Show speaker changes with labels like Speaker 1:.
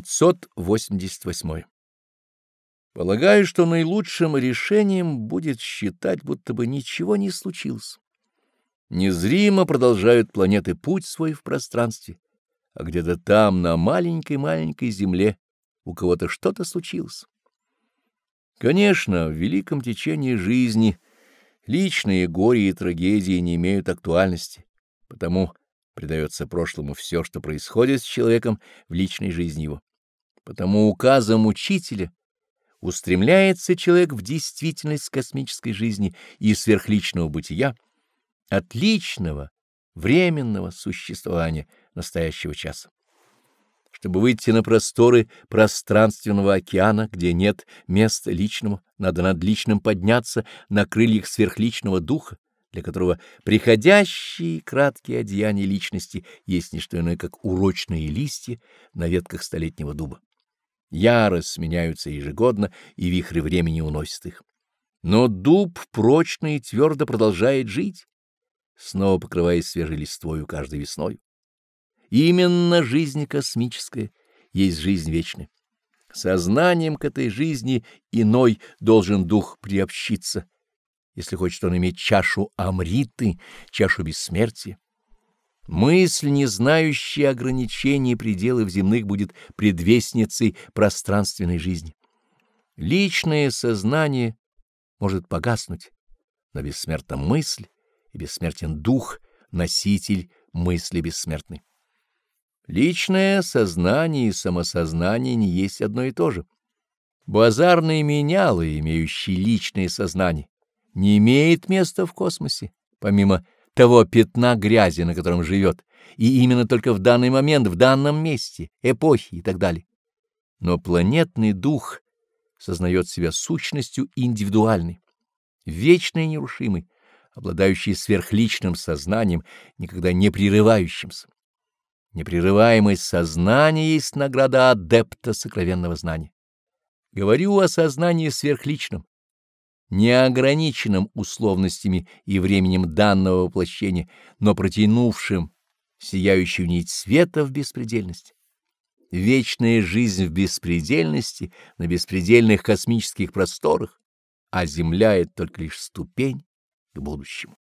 Speaker 1: 588. Полагаю, что наилучшим решением будет считать, будто бы ничего не случилось. Незримо продолжают планеты путь свой в пространстве, а где-то там, на маленькой-маленькой земле, у кого-то что-то случилось. Конечно, в великом течении жизни личные горе и трагедии не имеют актуальности, потому придается прошлому все, что происходит с человеком в личной жизни его. Потому указом учителя устремляется человек в действительность космической жизни и сверхличного бытия, от личного, временного существования настоящего часа. Чтобы выйти на просторы пространственного океана, где нет места личному, надо над личным подняться на крыльях сверхличного духа, для которого приходящие краткие одеяния личности есть не что иное, как урочные листья на ветках столетнего дуба. Ярость сменяются ежегодно, и вихры времени уносят их. Но дуб прочно и твердо продолжает жить, снова покрываясь свежей листвою каждой весной. Именно жизнь космическая есть жизнь вечная. Сознанием к этой жизни иной должен дух приобщиться, если хочет он иметь чашу Амриты, чашу бессмертия. Мысль, не знающая ограничений и пределов земных, будет предвестницей пространственной жизни. Личное сознание может погаснуть, но бессмертна мысль и бессмертен дух, носитель мысли бессмертной. Личное сознание и самосознание не есть одно и то же. Базарные менялы, имеющие личное сознание, не имеет места в космосе, помимо того пятна грязи, на котором живет, и именно только в данный момент, в данном месте, эпохи и так далее. Но планетный дух сознает себя сущностью индивидуальной, вечной и нерушимой, обладающей сверхличным сознанием, никогда не прерывающимся. Непрерываемость сознания есть награда адепта сокровенного знания. Говорю о сознании сверхличном, неограниченным условностями и временем данного воплощения, но протянувшим сияющую нить света в беспредельность. Вечная жизнь в беспредельности, на беспредельных космических просторах, а Земля — это только лишь ступень к будущему.